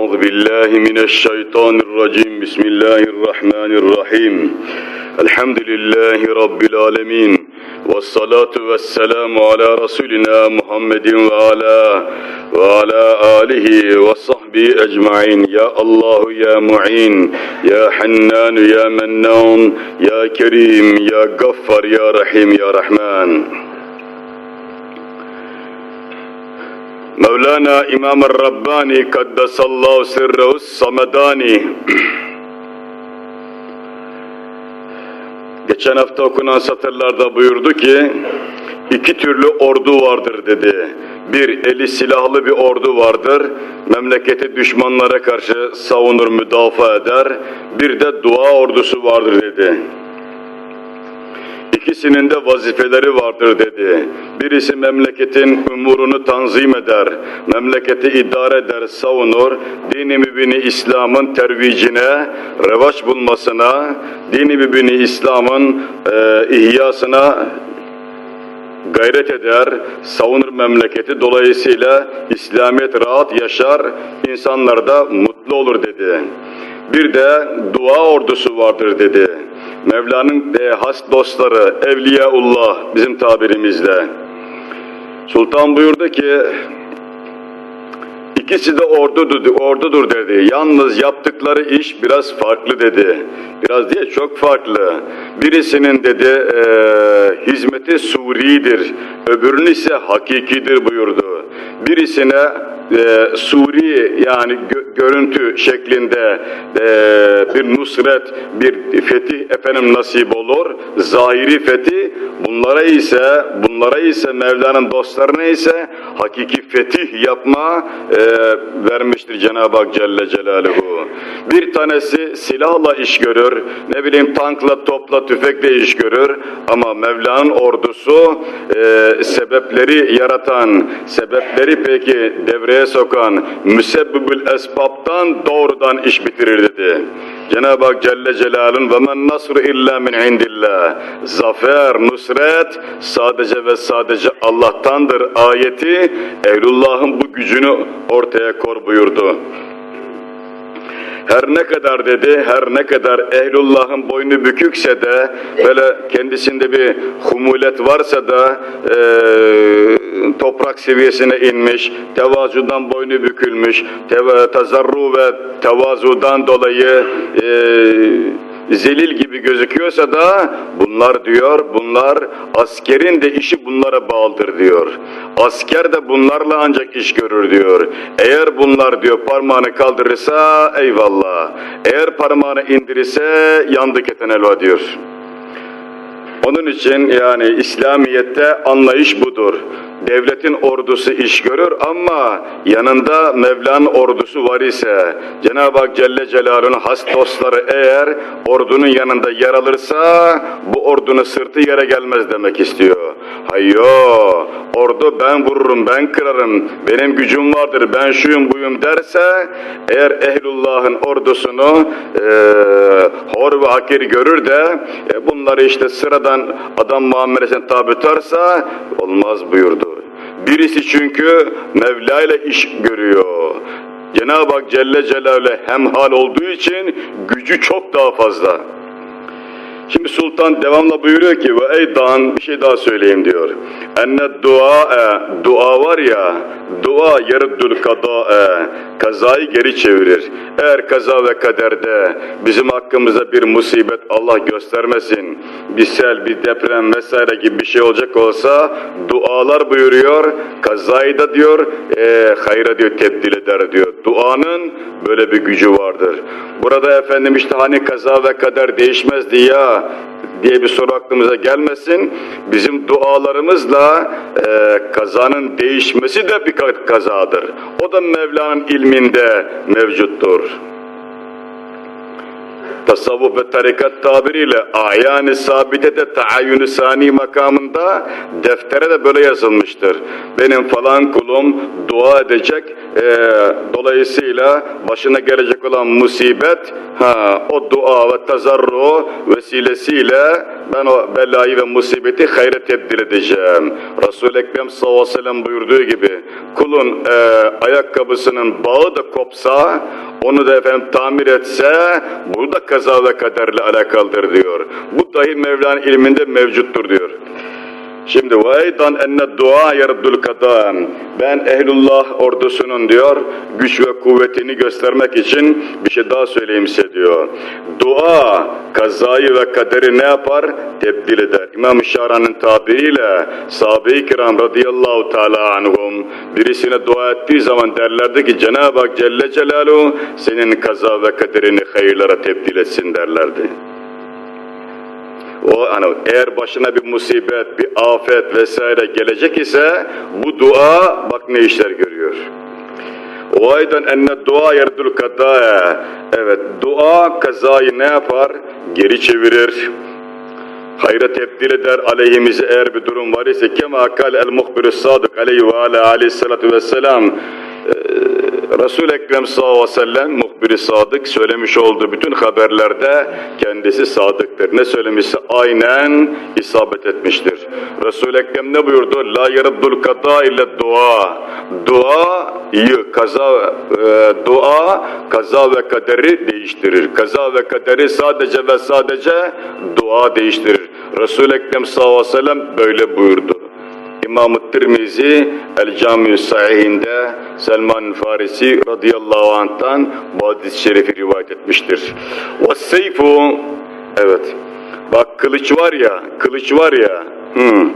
أعوذ بالله من الشيطان الرجيم بسم الله الرحمن الرحيم الحمد لله رب العالمين والصلاة والسلام على رسولنا محمد وعلى وعلى آله وصحبه أجمعين يا الله يا معين يا حنان يا منان يا كريم يا غفر يا رحيم يا رحمن Mevlana İmam Rabbani Kaddesallahu Sirrehu Samedani Geçen hafta okunan satırlarda buyurdu ki iki türlü ordu vardır dedi. Bir eli silahlı bir ordu vardır. Memleketi düşmanlara karşı savunur, müdafaa eder. Bir de dua ordusu vardır dedi. İkisinin de vazifeleri vardır dedi. Birisi memleketin umurunu tanzim eder, memleketi idare eder, savunur, dini mübini İslam'ın tervicine, revaç bulmasına, dini mübini İslam'ın e, ihyasına gayret eder, savunur memleketi. Dolayısıyla İslamiyet rahat yaşar, insanlar da mutlu olur dedi. Bir de dua ordusu vardır dedi. Mevla'nın e, has dostları, Evliyaullah bizim tabirimizde. Sultan buyurdu ki, ikisi de ordudur, ordudur dedi. Yalnız yaptıkları iş biraz farklı dedi. Biraz diye çok farklı. Birisinin dedi e, hizmeti suridir, öbürünün ise hakikidir buyurdu. Birisine e, suri yani gö- görüntü şeklinde e, bir nusret, bir fetih efendim nasip olur. Zahiri fetih bunlara ise bunlara ise Mevla'nın dostlarına ise hakiki fetih yapma e, vermiştir Cenab-ı Hak Celle Celaluhu. Bir tanesi silahla iş görür, ne bileyim tankla, topla, tüfekle iş görür ama Mevla'nın ordusu e, sebepleri yaratan, sebepleri peki devreye sokan müsebbibül esbabtan doğrudan iş bitirir dedi. Cenab-ı Hak Celle Celal'ın ve men nasru illa min indillah. Zafer, nusret sadece ve sadece Allah'tandır ayeti Ehlullah'ın bu gücünü ortaya kor buyurdu. Her ne kadar dedi, her ne kadar ehlullahın boynu bükükse de, böyle kendisinde bir humulet varsa da e, toprak seviyesine inmiş, tevazudan boynu bükülmüş, teva, tazarru ve tevazudan dolayı e, zelil gibi gözüküyorsa da bunlar diyor, bunlar askerin de işi bunlara bağlıdır diyor. Asker de bunlarla ancak iş görür diyor. Eğer bunlar diyor parmağını kaldırırsa eyvallah. Eğer parmağını indirirse yandı keten elva diyor. Onun için yani İslamiyet'te anlayış budur. Devletin ordusu iş görür ama yanında Mevla'nın ordusu var ise Cenab-ı Hak Celle Celaluhu'nun has dostları eğer ordunun yanında yer alırsa bu ordunun sırtı yere gelmez demek istiyor. Hayyo ordu ben vururum ben kırarım benim gücüm vardır ben şuyum buyum derse eğer ehlullahın ordusunu e, hor ve hakir görür de e, bunları işte sıradan adam muamelesine tabi tutarsa olmaz buyurdu. Birisi çünkü Mevla ile iş görüyor. Cenab-ı Hak Celle Celaluhu hemhal olduğu için gücü çok daha fazla. Şimdi sultan devamla buyuruyor ki ve ey dağın bir şey daha söyleyeyim diyor. Enne dua dua var ya dua yarıddül kada kazayı geri çevirir. Eğer kaza ve kaderde bizim hakkımıza bir musibet Allah göstermesin. Bir sel, bir deprem vesaire gibi bir şey olacak olsa dualar buyuruyor. Kazayı da diyor e, hayra diyor tebdil eder diyor. Duanın böyle bir gücü vardır. Burada efendim işte hani kaza ve kader değişmezdi ya diye bir soru aklımıza gelmesin. Bizim dualarımızla e, kazanın değişmesi de bir kazadır. O da Mevla'nın ilminde mevcuttur. Tasavvuf ve tarikat tabiriyle ayani sabite de taayyün sani makamında deftere de böyle yazılmıştır. Benim falan kulum dua edecek, e, dolayısıyla başına gelecek olan musibet ha, o dua ve tazarru vesilesiyle ben o belayı ve musibeti hayre tebdil edeceğim. Resul-i Ekrem sallallahu aleyhi ve sellem buyurduğu gibi kulun e, ayakkabısının bağı da kopsa onu da efendim tamir etse bu da kaza ve kaderle alakalıdır diyor. Bu dahi Mevla'nın ilminde mevcuttur diyor. Şimdi vaydan enne dua yardul kada. Ben ehlullah ordusunun diyor güç ve kuvvetini göstermek için bir şey daha söyleyeyim size diyor. Dua kazayı ve kaderi ne yapar? Tebdil eder. İmam Şaran'ın tabiriyle sahabe-i kiram radıyallahu teala anhum birisine dua ettiği zaman derlerdi ki Cenab-ı Hak Celle Celaluhu senin kaza ve kaderini hayırlara tebdil etsin derlerdi. O hani eğer başına bir musibet, bir afet vesaire gelecek ise bu dua bak ne işler görüyor. O aydan enne dua yerdül kadaya. Evet dua kazayı ne yapar? Geri çevirir. Hayra tebdil eder aleyhimize eğer bir durum var ise kema kal el muhbirü sadık aleyhi ve ala aleyhissalatu vesselam Resul-i Ekrem sallallahu aleyhi ve sellem muhbiri sadık söylemiş olduğu bütün haberlerde kendisi sadıktır. Ne söylemişse aynen isabet etmiştir. Resul-i Ekrem ne buyurdu? La yaraddul kada ile dua. Duayı kaza e, dua kaza ve kaderi değiştirir. Kaza ve kaderi sadece ve sadece dua değiştirir. Resul-i Ekrem sallallahu aleyhi ve sellem böyle buyurdu. İmam-ı Tirmizi El Cami Sahihinde Selman Farisi radıyallahu anh'tan bu hadis-i şerifi rivayet etmiştir. Seyfu evet bak kılıç var ya kılıç var ya hmm.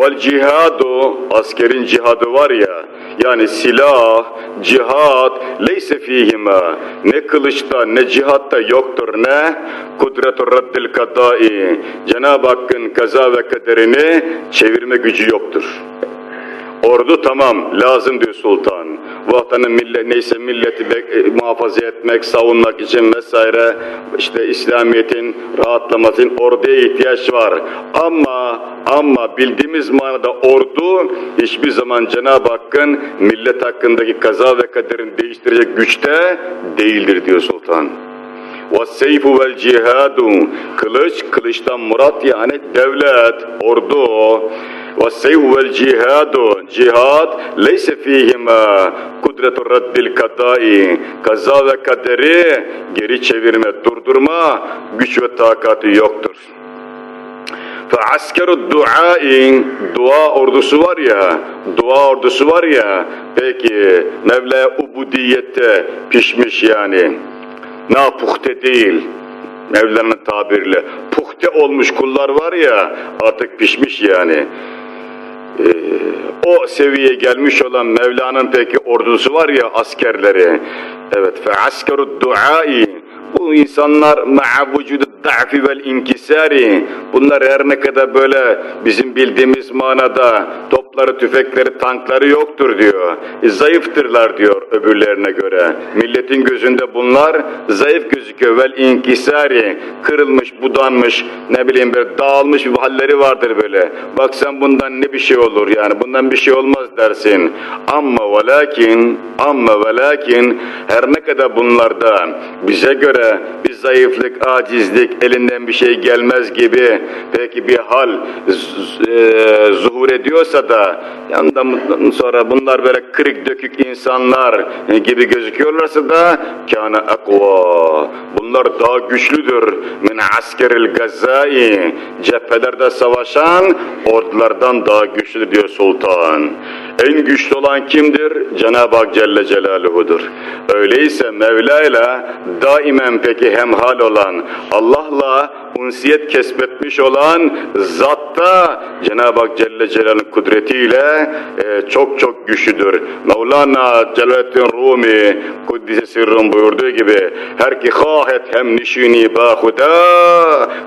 vel cihadu askerin cihadı var ya yani silah, cihat leyse fihima ne kılıçta ne cihatta yoktur ne kudretur raddil kadai Cenab-ı Hakk'ın kaza ve kaderini çevirme gücü yoktur. Ordu tamam lazım diyor sultan. Vatanın millet neyse milleti e, muhafaza etmek, savunmak için vesaire işte İslamiyet'in rahatlaması için orduya ihtiyaç var. Ama ama bildiğimiz manada ordu hiçbir zaman Cenab-ı Hakk'ın millet hakkındaki kaza ve kaderini değiştirecek güçte değildir diyor sultan. وَالسَّيْفُ وَالْجِهَادُ Kılıç, kılıçtan murat yani devlet, ordu. وَالسَّيْفُ وَالْجِهَادُ Cihad, leyse fihima kudretur raddil kadai. Kaza ve kaderi geri çevirme, durdurma güç ve takatı yoktur. فَعَسْكَرُ duai Dua ordusu var ya, dua ordusu var ya, peki Mevla ubudiyette pişmiş yani na puhte değil. Mevla'nın tabiriyle. Puhte olmuş kullar var ya artık pişmiş yani. ee, o seviyeye gelmiş olan Mevla'nın peki ordusu var ya askerleri. Evet fe askeru duai bu insanlar ma'a vücudu da'fi vel inkisari bunlar her ne kadar böyle bizim bildiğimiz manada topları, tüfekleri, tankları yoktur diyor. E, zayıftırlar diyor öbürlerine göre. Milletin gözünde bunlar zayıf gözüküyor. Vel inkisari kırılmış, budanmış, ne bileyim böyle dağılmış bir halleri vardır böyle. Bak sen bundan ne bir şey olur yani bundan bir şey olmaz dersin. Ama ve lakin, ama ve lakin her ne kadar bunlarda bize göre bir zayıflık, acizlik, elinden bir şey gelmez gibi peki bir hal e, zuhur ediyorsa da yandan sonra bunlar böyle kırık dökük insanlar gibi gözüküyorlarsa da kâne akva. Bunlar daha güçlüdür. Min askeril gazai cephelerde savaşan ordulardan daha güçlü diyor sultan en güçlü olan kimdir? Cenab-ı Hak Celle Celaluhu'dur. Öyleyse Mevla ile daimen peki hemhal olan, Allah'la unsiyet kesbetmiş olan zatta Cenab-ı Hak Celle Celaluhu'nun kudretiyle e, çok çok güçlüdür. Mevlana Celaleddin Rumi Kuddise Sirr'ın buyurduğu gibi her ki hahet hem nişini bahuda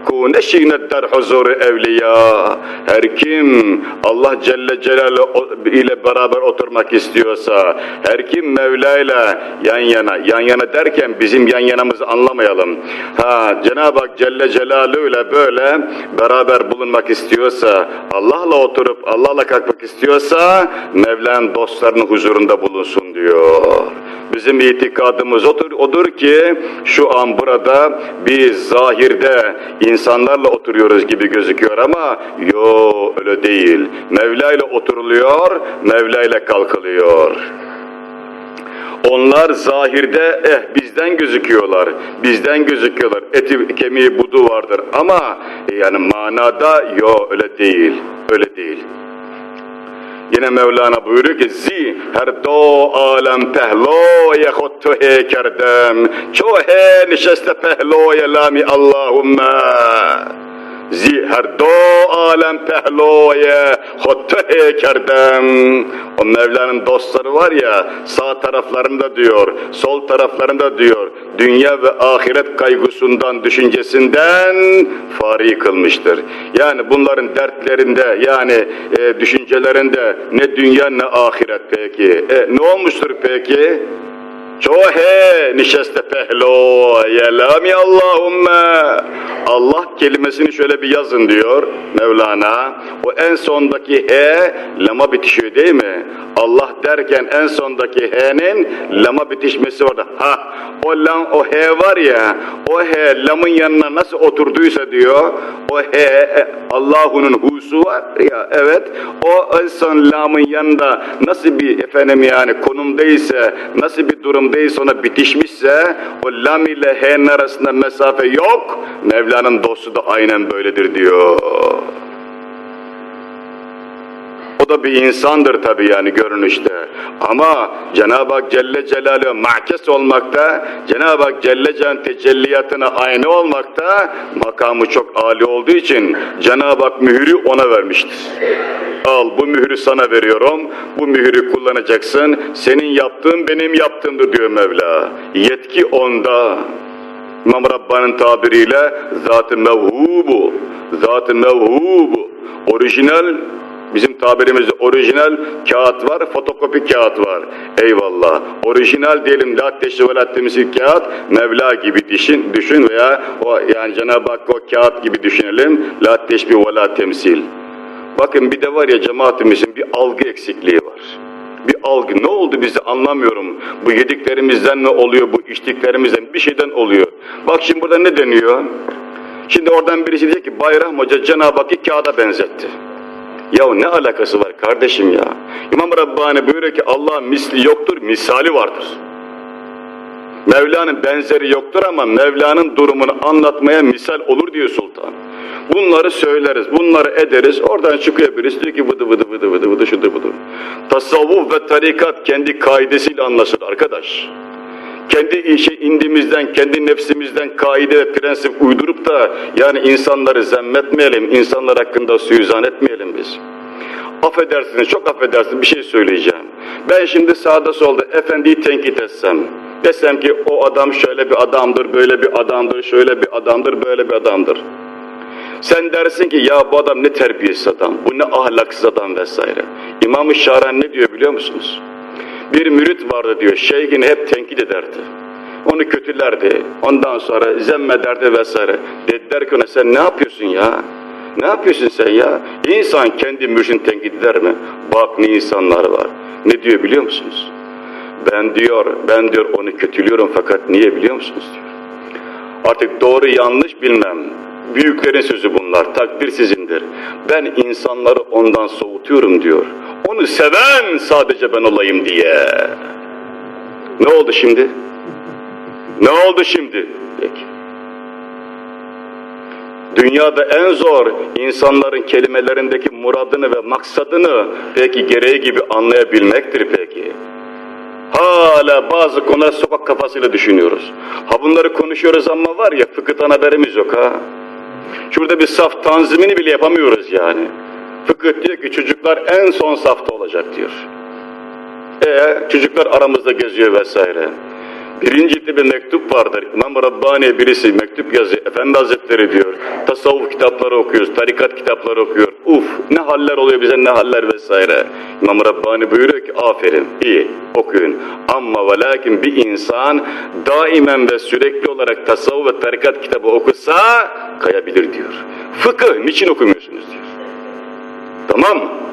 ku neşinet der huzur evliya her kim Allah Celle Celaluhu ile beraber oturmak istiyorsa her kim Mevla ile yan yana yan yana derken bizim yan yanamızı anlamayalım ha Cenab-ı Hak Celle Celaluhu ile böyle beraber bulunmak istiyorsa Allah'la oturup Allah'la kalkmak istiyorsa Mevla'nın dostlarının huzurunda bulunsun diyor. Bizim itikadımız odur, odur ki şu an burada biz zahirde insanlarla oturuyoruz gibi gözüküyor ama yo öyle değil. Mevla ile oturuluyor, Mevla ile kalkılıyor. Onlar zahirde eh bizden gözüküyorlar, bizden gözüküyorlar. Eti kemiği budu vardır ama e, yani manada yo öyle değil, öyle değil. Yine Mevlana buyuruyor ki zi her do alem pehloye hottu he kerdem ço he nişeste pehloye lami Allahümme zi her do alem pehloye hottu he kerdem o Mevla'nın dostları var ya sağ taraflarında diyor sol taraflarında diyor dünya ve ahiret kaygısından düşüncesinden fari kılmıştır. Yani bunların dertlerinde yani e, düşüncelerinde ne dünya ne ahiret peki. E, ne olmuştur peki? Çohe nişeste pehlo yelami Allahümme Allah kelimesini şöyle bir yazın diyor Mevlana. O en sondaki he lama bitişiyor değil mi? Allah derken en sondaki he'nin lama bitişmesi orada. Ha o lam o he var ya o he lamın yanına nasıl oturduysa diyor o he e, Allah'unun husu var ya evet o en son lamın yanında nasıl bir efendim yani konumdaysa nasıl bir durumdaysa ona bitişmişse o lam ile he'nin arasında mesafe yok Mevla'nın dostu da aynen böyledir diyor. Da bir insandır tabi yani görünüşte. Ama Cenab-ı Hak Celle Celaluhu mahkes olmakta, Cenab-ı Hak Celle Can tecelliyatına aynı olmakta makamı çok âli olduğu için Cenab-ı Hak mührü ona vermiştir. Al bu mührü sana veriyorum, bu mührü kullanacaksın, senin yaptığın benim yaptığımdır diyor Mevla. Yetki onda. İmam Rabbani'nin tabiriyle zat-ı mevhubu, zat-ı mevhubu, orijinal Bizim tabirimizde orijinal kağıt var, fotokopi kağıt var. Eyvallah. Orijinal diyelim la teşri ve la temsil kağıt Mevla gibi düşün, düşün veya o yani Cenab-ı Hakk'ı o kağıt gibi düşünelim. La teşbih ve la temsil. Bakın bir de var ya cemaatimizin bir algı eksikliği var. Bir algı ne oldu bizi anlamıyorum. Bu yediklerimizden mi oluyor, bu içtiklerimizden bir şeyden oluyor. Bak şimdi burada ne deniyor? Şimdi oradan birisi diyor ki Bayram Hoca Cenab-ı Hakk'ı kağıda benzetti. Ya ne alakası var kardeşim ya? İmam Rabbani buyuruyor ki Allah misli yoktur, misali vardır. Mevla'nın benzeri yoktur ama Mevla'nın durumunu anlatmaya misal olur diyor sultan. Bunları söyleriz, bunları ederiz. Oradan çıkıyor birisi diyor ki vıdı vıdı vıdı vıdı vıdı şudur budur. Tasavvuf ve tarikat kendi kaidesiyle anlaşılır arkadaş. Kendi işi indimizden, kendi nefsimizden kaide ve prensip uydurup da yani insanları zemmetmeyelim, insanlar hakkında suizan etmeyelim biz. Affedersiniz, çok affedersiniz bir şey söyleyeceğim. Ben şimdi sağda solda efendiyi tenkit etsem, desem ki o adam şöyle bir adamdır, böyle bir adamdır, şöyle bir adamdır, böyle bir adamdır. Sen dersin ki ya bu adam ne terbiyesiz adam, bu ne ahlaksız adam vesaire. İmam-ı Şaran ne diyor biliyor musunuz? Bir mürit vardı diyor, şeyhini hep tenkit ederdi. Onu kötülerdi, ondan sonra zemmederdi vesaire. Dediler ki ona sen ne yapıyorsun ya? Ne yapıyorsun sen ya? İnsan kendi mürşini tenkit eder mi? Bak ne insanlar var. Ne diyor biliyor musunuz? Ben diyor, ben diyor onu kötülüyorum fakat niye biliyor musunuz diyor. Artık doğru yanlış bilmem. Büyüklerin sözü bunlar, takdir sizindir. Ben insanları ondan soğutuyorum diyor. Onu seven sadece ben olayım diye. Ne oldu şimdi? Ne oldu şimdi? Peki. Dünyada en zor insanların kelimelerindeki muradını ve maksadını peki gereği gibi anlayabilmektir peki. Hala bazı konular sokak kafasıyla düşünüyoruz. Ha bunları konuşuyoruz ama var ya fıkıhtan haberimiz yok ha. Şurada bir saf tanzimini bile yapamıyoruz yani. Fıkıh diyor ki çocuklar en son safta olacak diyor. E çocuklar aramızda geziyor vesaire. Birinci ciltte bir mektup vardır. İmam Rabbani birisi mektup yazıyor. Efendi Hazretleri diyor. Tasavvuf kitapları okuyoruz, tarikat kitapları okuyor. Uf ne haller oluyor bize ne haller vesaire. İmam Rabbani buyuruyor ki aferin iyi okuyun. Ama ve lakin bir insan daimen ve sürekli olarak tasavvuf ve tarikat kitabı okusa kayabilir diyor. Fıkıh niçin okumuyorsunuz diyor. Tamam mı?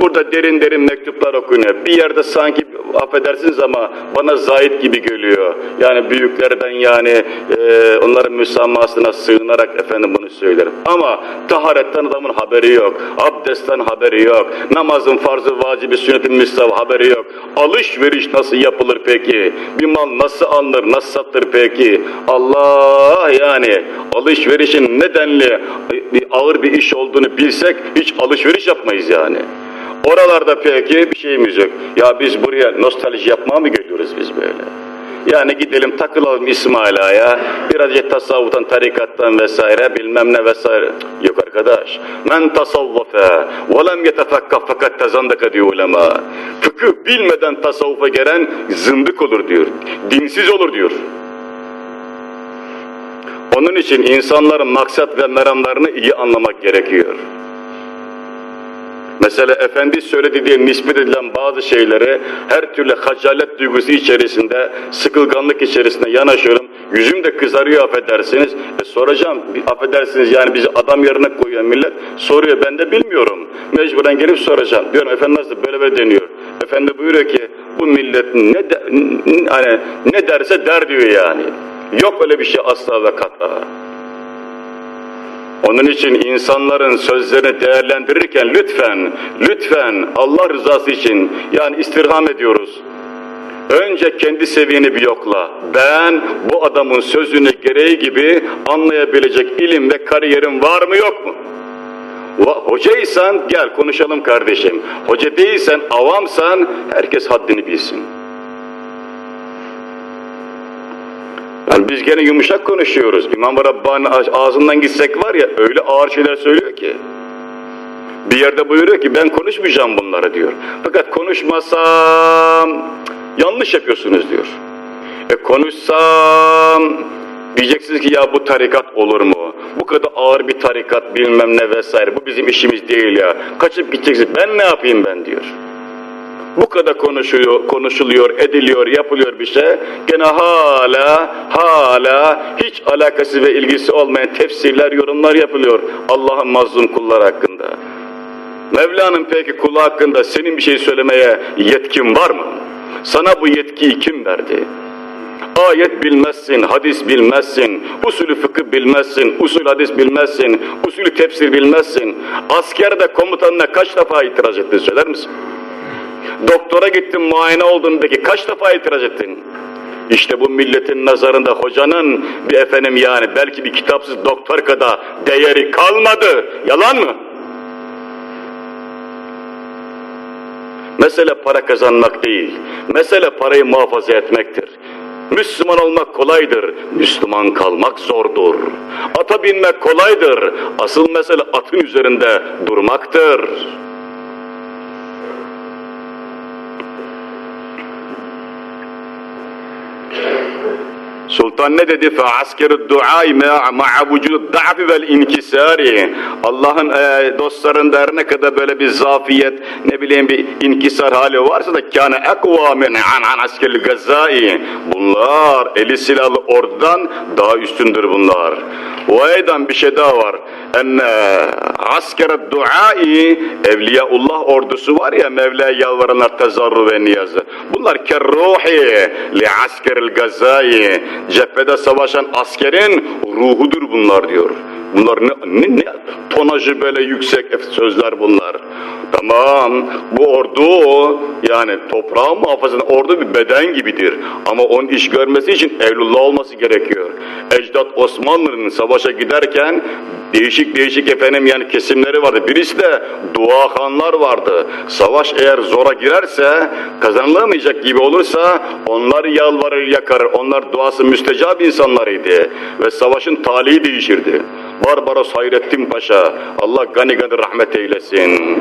Burada derin derin mektuplar okunuyor. Bir yerde sanki affedersiniz ama bana zahit gibi geliyor. Yani büyüklerden yani e, onların müsamahasına sığınarak efendim bunu söylerim. Ama taharetten adamın haberi yok. Abdestten haberi yok. Namazın farzı, vacibi, sünneti, müstahı haberi yok. Alışveriş nasıl yapılır peki? Bir mal nasıl alınır, nasıl satılır peki? Allah yani alışverişin nedenli bir ağır bir iş olduğunu bilsek hiç alışveriş yapmayız yani. Oralarda peki bir şeyimiz yok. Ya biz buraya nostalji yapmaya mı geliyoruz biz böyle? Yani gidelim takılalım İsmail birazcık tasavvuftan, tarikattan vesaire bilmem ne vesaire. Yok arkadaş. Men tasavvufe ve lem yetefekkah fakat tezandaka diyor ulema. Fıkıh bilmeden tasavvufa gelen zındık olur diyor. Dinsiz olur diyor. Onun için insanların maksat ve meramlarını iyi anlamak gerekiyor. Mesela Efendi söyledi diye nispet edilen bazı şeyleri her türlü hacalet duygusu içerisinde, sıkılganlık içerisinde yanaşıyorum. Yüzüm de kızarıyor affedersiniz. E soracağım, affedersiniz yani bizi adam yerine koyuyor millet. Soruyor ben de bilmiyorum. Mecburen gelip soracağım. Diyorum efendim nasıl böyle böyle deniyor. Efendi buyuruyor ki bu millet ne, de, hani, ne derse der diyor yani. Yok öyle bir şey asla ve kata. Onun için insanların sözlerini değerlendirirken lütfen, lütfen Allah rızası için yani istirham ediyoruz. Önce kendi seviyeni bir yokla. Ben bu adamın sözünü gereği gibi anlayabilecek ilim ve kariyerim var mı yok mu? Hocaysan gel konuşalım kardeşim. Hoca değilsen, avamsan herkes haddini bilsin. Yani biz gene yumuşak konuşuyoruz. İmam Rabbani ağzından gitsek var ya öyle ağır şeyler söylüyor ki. Bir yerde buyuruyor ki ben konuşmayacağım bunları diyor. Fakat konuşmasam yanlış yapıyorsunuz diyor. E konuşsam diyeceksiniz ki ya bu tarikat olur mu? Bu kadar ağır bir tarikat bilmem ne vesaire bu bizim işimiz değil ya. Kaçıp gideceksiniz ben ne yapayım ben diyor. Bu kadar konuşuyor, konuşuluyor, ediliyor, yapılıyor bir şey. Gene hala, hala hiç alakası ve ilgisi olmayan tefsirler, yorumlar yapılıyor Allah'ın mazlum kullar hakkında. Mevla'nın peki kulu hakkında senin bir şey söylemeye yetkin var mı? Sana bu yetkiyi kim verdi? Ayet bilmezsin, hadis bilmezsin, usulü fıkıh bilmezsin, usul hadis bilmezsin, usulü tefsir bilmezsin. Askerde komutanına kaç defa itiraz ettin söyler misin? Doktora gittin muayene oldun peki kaç defa itiraz ettin? İşte bu milletin nazarında hocanın bir efendim yani belki bir kitapsız doktor kadar değeri kalmadı. Yalan mı? Mesele para kazanmak değil. Mesele parayı muhafaza etmektir. Müslüman olmak kolaydır, Müslüman kalmak zordur. Ata binmek kolaydır, asıl mesele atın üzerinde durmaktır. Sultan ne dedi? Feaskerü duai ma'a vücudu da'fi vel inkisari. Allah'ın e, dostlarında her ne kadar böyle bir zafiyet, ne bileyim bir inkisar hali varsa da kâne ekvâ min an an askeril gazai. Bunlar eli silahlı ordudan daha üstündür bunlar. O eydan bir şey daha var. Enne askeret duai evliyaullah ordusu var ya Mevla'ya yalvaranlar tezarru ve niyazı. Bunlar kerruhi li askeril gazai cephede savaşan askerin ruhudur bunlar diyor. Bunlar ne, ne, ne tonajı böyle yüksek sözler bunlar. Tamam bu ordu yani toprağı muhafaza ordu bir beden gibidir. Ama onun iş görmesi için evlullah olması gerekiyor. Ecdat Osmanlı'nın savaşa giderken değişik değişik efendim yani kesimleri vardı. Birisi de duahanlar vardı. Savaş eğer zora girerse kazanılamayacak gibi olursa onlar yalvarır yakarır. Onlar duası müstecab insanlarıydı. Ve savaşın talihi değişirdi. Barbaros Hayrettin Paşa Allah gani gani rahmet eylesin.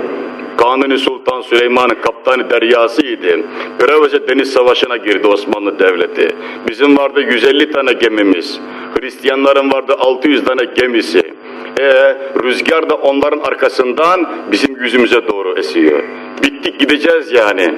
Kanuni Sultan Süleyman'ın kaptanı deryasıydı. Gravece Deniz Savaşı'na girdi Osmanlı Devleti. Bizim vardı 150 tane gemimiz. Hristiyanların vardı 600 tane gemisi. E, rüzgar da onların arkasından bizim yüzümüze doğru esiyor. Bittik gideceğiz yani.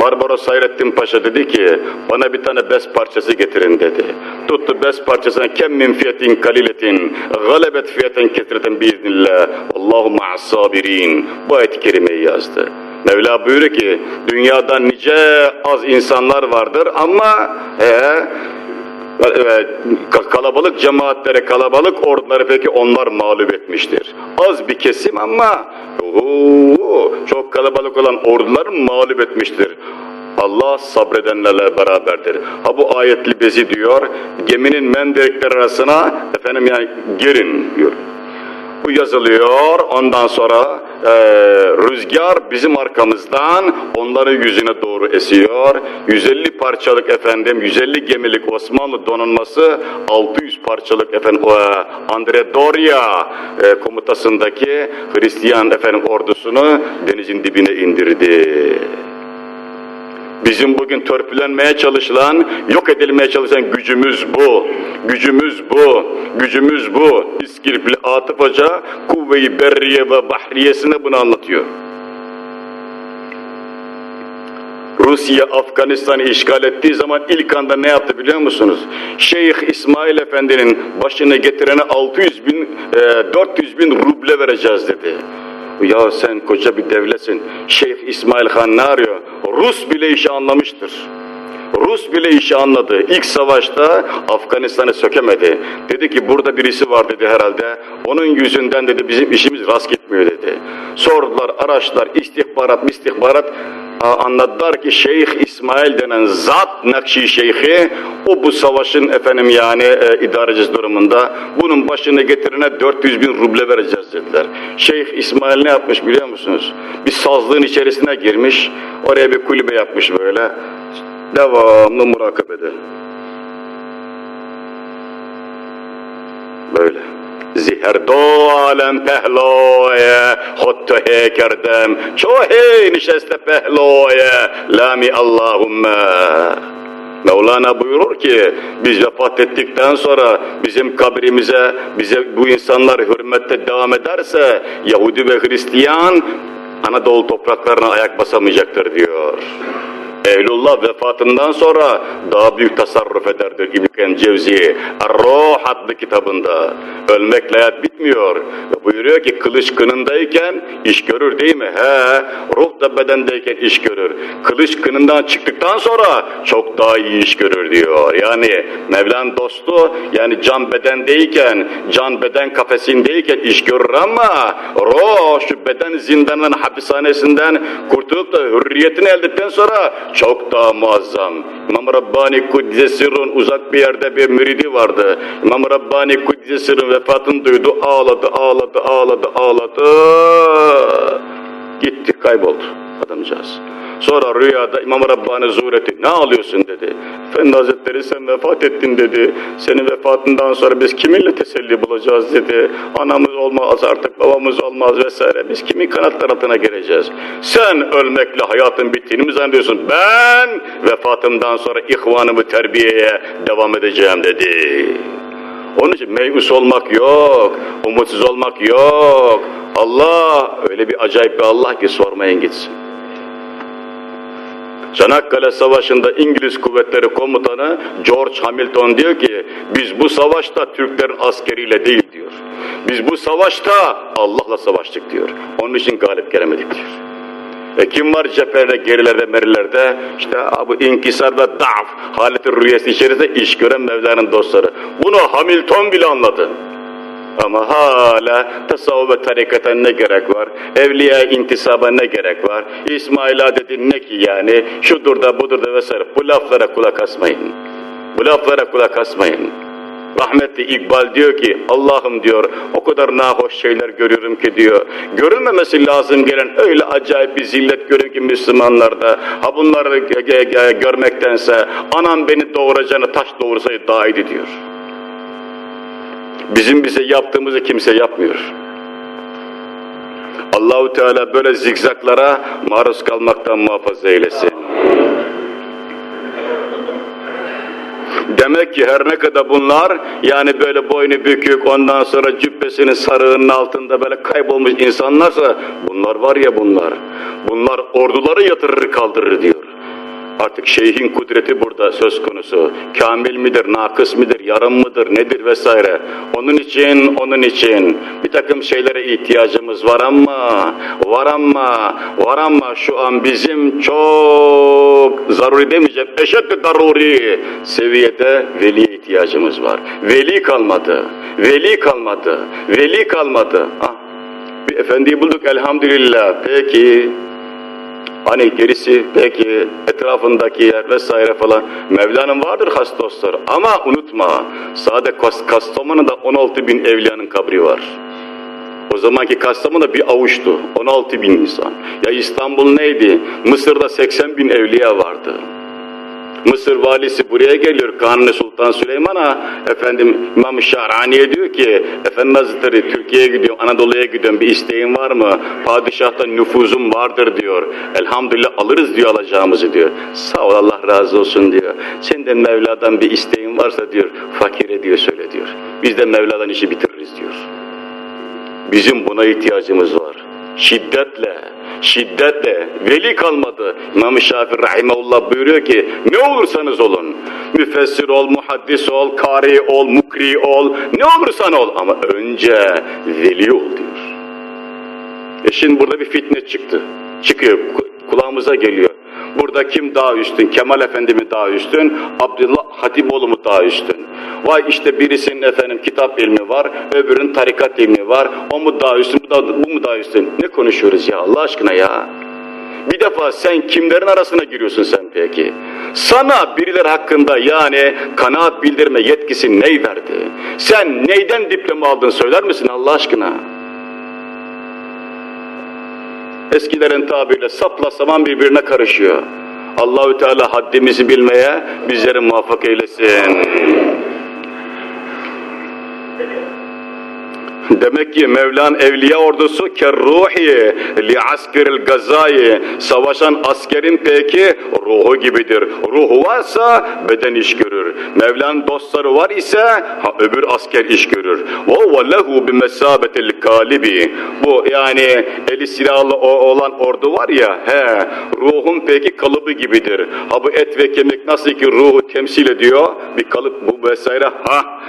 Barbaros Hayrettin Paşa dedi ki bana bir tane bez parçası getirin dedi. Tuttu bez parçasına kem min fiyetin kaliletin galebet fiyeten ketreten biiznillah Allahu ma'as sabirin bu ayet-i kerimeyi yazdı. Mevla buyuruyor ki dünyada nice az insanlar vardır ama e, Evet, kalabalık cemaatlere, kalabalık orduları peki onlar mağlup etmiştir. Az bir kesim ama oo, çok kalabalık olan orduları mağlup etmiştir. Allah sabredenlerle beraberdir. Ha bu ayetli bezi diyor, geminin menderekleri arasına efendim yani girin diyor. Bu yazılıyor, ondan sonra e, rüzgar bizim arkamızdan onların yüzüne doğru esiyor. 150 parçalık efendim, 150 gemilik Osmanlı donanması 600 parçalık efendim o, Andre Doria e, komutasındaki Hristiyan efendim ordusunu denizin dibine indirdi. Bizim bugün törpülenmeye çalışılan, yok edilmeye çalışan gücümüz bu. Gücümüz bu. Gücümüz bu. İskilipli Atıf Hoca kuvve-i berriye ve bahriyesine bunu anlatıyor. Rusya Afganistan'ı işgal ettiği zaman ilk anda ne yaptı biliyor musunuz? Şeyh İsmail Efendi'nin başını getirene 600 bin, e, 400 bin ruble vereceğiz dedi. Ya sen koca bir devletsin. Şeyh İsmail Han ne arıyor? Rus bile işi anlamıştır. Rus bile işi anladı. İlk savaşta Afganistan'ı sökemedi. Dedi ki burada birisi var dedi herhalde. Onun yüzünden dedi bizim işimiz rast gitmiyor dedi. Sordular, araçlar, istihbarat, istihbarat anladılar ki Şeyh İsmail denen zat Nakşi Şeyhi o bu savaşın efendim yani e, idarecisi durumunda bunun başını getirene 400 bin ruble vereceğiz dediler. Şeyh İsmail ne yapmış biliyor musunuz? Bir sazlığın içerisine girmiş oraya bir kulübe yapmış böyle devamlı murakabede. Böyle. زهردو alem pehloye hotto he kerdem çohe nişeste pehloye lami Allahümme Mevlana buyurur ki biz vefat ettikten sonra bizim kabrimize bize bu insanlar hürmette devam ederse Yahudi ve Hristiyan Anadolu topraklarına ayak basamayacaktır diyor. Ehlullah vefatından sonra daha büyük tasarruf ederdir İbn-i Kayyum Cevzi. Ar-Ruh adlı kitabında. Ölmekle hayat bitmiyor. Buyuruyor ki kılıç kınındayken iş görür değil mi? He, ruh da bedendeyken iş görür. Kılıç kınından çıktıktan sonra çok daha iyi iş görür diyor. Yani Mevlan dostu yani can bedendeyken, can beden kafesindeyken iş görür ama ruh şu beden zindanının hapishanesinden kurtulup da hürriyetini elde ettikten sonra çok daha muazzam. İmam Rabbani Kuddise Sirrun uzak bir yerde bir müridi vardı. İmam Rabbani Kuddise Sirrun vefatını duydu, ağladı, ağladı, ağladı, ağladı. Gitti, kayboldu adamcağız. Sonra rüyada İmam Rabbani zuhur etti. Ne ağlıyorsun dedi. Efendi Hazretleri sen vefat ettin dedi. Senin vefatından sonra biz kiminle teselli bulacağız dedi. Anamız olmaz artık babamız olmaz vesaire. Biz kimin kanatlar altına gireceğiz? Sen ölmekle hayatın bittiğini mi zannediyorsun? Ben vefatımdan sonra ihvanımı terbiyeye devam edeceğim dedi. Onun için meyus olmak yok, umutsuz olmak yok. Allah öyle bir acayip bir Allah ki sormayın gitsin. Çanakkale Savaşı'nda İngiliz kuvvetleri komutanı George Hamilton diyor ki biz bu savaşta Türklerin askeriyle değil diyor. Biz bu savaşta Allah'la savaştık diyor. Onun için galip gelemedik diyor. E kim var cephelerde, gerilerde, merilerde? İşte bu inkisarda daf, haleti rüyesi içerisinde iş gören Mevla'nın dostları. Bunu Hamilton bile anladı. Ama hala tasavvuf ve tarikata ne gerek var? Evliya intisaba ne gerek var? İsmaila dedi ne ki yani? Şudur da budur da vesaire. Bu laflara kulak asmayın. Bu laflara kulak asmayın. Rahmetli İkbal diyor ki Allah'ım diyor o kadar nahoş şeyler görüyorum ki diyor. Görülmemesi lazım gelen öyle acayip bir zillet görüyor ki Müslümanlarda. Ha bunları görmektense anam beni doğuracağını taş doğursaydı daha iyiydi diyor. Bizim bize yaptığımızı kimse yapmıyor. Allahu Teala böyle zikzaklara maruz kalmaktan muhafaza eylesin. Demek ki her ne kadar bunlar yani böyle boynu bükük ondan sonra cübbesinin sarığının altında böyle kaybolmuş insanlarsa bunlar var ya bunlar. Bunlar orduları yatırır kaldırır diyor. Artık şeyhin kudreti burada söz konusu. Kamil midir, nakıs midir, yarım mıdır, nedir vesaire. Onun için, onun için bir takım şeylere ihtiyacımız var ama, var ama, var ama şu an bizim çok zaruri demeyeceğim, eşeddi daruri seviyede veliye ihtiyacımız var. Veli kalmadı, veli kalmadı, veli kalmadı. Ah, bir efendiyi bulduk elhamdülillah. Peki, Hani gerisi peki etrafındaki yer vesaire falan Mevla'nın vardır has dostlar ama unutma sade Kastamonu'da 16 bin evliyanın kabri var. O zamanki Kastamonu bir avuçtu 16 bin insan. Ya İstanbul neydi? Mısır'da 80 bin evliya vardı. Mısır valisi buraya geliyor Kanuni Sultan Süleyman'a efendim İmam Şahrani'ye diyor ki Efendi Hazretleri Türkiye'ye gidiyorum Anadolu'ya gidiyorum bir isteğin var mı? Padişah'tan nüfuzum vardır diyor. Elhamdülillah alırız diyor alacağımızı diyor. Sağ ol Allah razı olsun diyor. Senden Mevla'dan bir isteğin varsa diyor fakire diyor söyle diyor. Biz de Mevla'dan işi bitiririz diyor. Bizim buna ihtiyacımız var. Şiddetle, şiddetle veli kalmadı. İmam-ı Şafir Rahimahullah buyuruyor ki ne olursanız olun. Müfessir ol, muhaddis ol, kari ol, mukri ol, ne olursan ol ama önce veli ol diyor. E şimdi burada bir fitne çıktı. Çıkıyor, kulağımıza geliyor. Burada kim daha üstün? Kemal Efendi mi daha üstün? Abdullah Hatipoğlu mu daha üstün? Vay işte birisinin efendim kitap ilmi var, öbürünün tarikat ilmi var. O mu daha üstün, bu, da, bu mu daha üstün? Ne konuşuyoruz ya Allah aşkına ya? Bir defa sen kimlerin arasına giriyorsun sen peki? Sana biriler hakkında yani kanaat bildirme yetkisi ney verdi? Sen neyden diploma aldın söyler misin Allah aşkına? Eskilerin tabiriyle sapla saman birbirine karışıyor. Allahü Teala haddimizi bilmeye bizleri muvaffak eylesin. Demek ki Mevlan evliya ordusu kerruhi li askeril gazayı savaşan askerin peki ruhu gibidir. Ruhu varsa beden iş görür. Mevlan dostları var ise ha, öbür asker iş görür. Ve lehu bi mesabetil kalibi. Bu yani eli silahlı olan ordu var ya he ruhun peki kalıbı gibidir. Ha bu et ve kemik nasıl ki ruhu temsil ediyor bir kalıp bu vesaire ha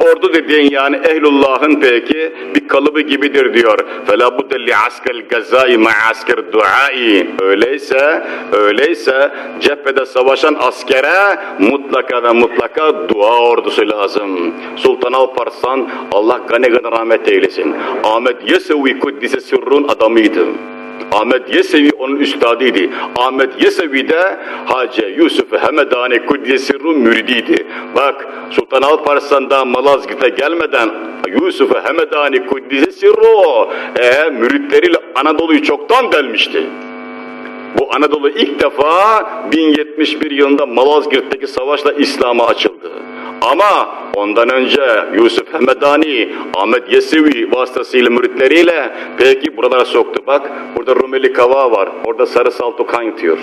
ordu dediğin yani ehlullahın peki bir kalıbı gibidir diyor. فَلَا بُدَّ لِعَسْكَ الْغَزَائِ مَعَ عَسْكَرْ دُعَائِ Öyleyse, öyleyse cephede savaşan askere mutlaka ve mutlaka dua ordusu lazım. Sultan Alparslan Allah gani gani rahmet eylesin. Ahmet Yesevi Kuddise Sırrun adamıydı. Ahmet Yesevi onun üstadıydı. Ahmet Yesevi de Hacı Yusuf Hemedani Kuddiyesirru müridiydi. Bak Sultan Alparslan'da Malazgirt'e gelmeden Yusuf Hemedani Kuddiyesirru e, müritleriyle Anadolu'yu çoktan delmişti. Bu Anadolu ilk defa 1071 yılında Malazgirt'teki savaşla İslam'a açıldı. Ama ondan önce Yusuf Hemedani, Ahmet Yesevi vasıtasıyla müritleriyle peki buralara soktu. Bak burada Rumeli Kava var, orada Sarı Saltukan yatıyor.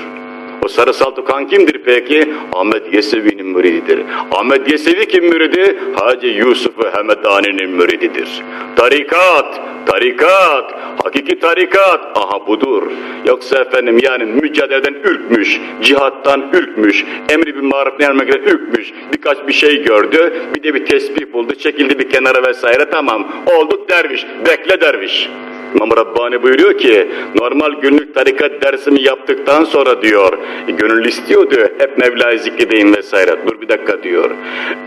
O Sarı Saltukan kimdir peki? Ahmet Yesevi'nin mürididir. Ahmet Yesevi kim müridi? Hacı Yusuf Hemedani'nin mürididir. Tarikat, tarikat, hakiki tarikat, aha budur. Yoksa efendim yani mücadeleden ürkmüş, cihattan ürkmüş, emri bir marif gelmekle ürkmüş, birkaç bir şey gördü, bir de bir tesbih buldu, çekildi bir kenara vesaire tamam, olduk derviş, bekle derviş. İmam Rabbani buyuruyor ki normal günlük tarikat dersimi yaptıktan sonra diyor. Gönül istiyor diyor hep Mevla'yı zikredeyim vesaire. Dur bir dakika diyor.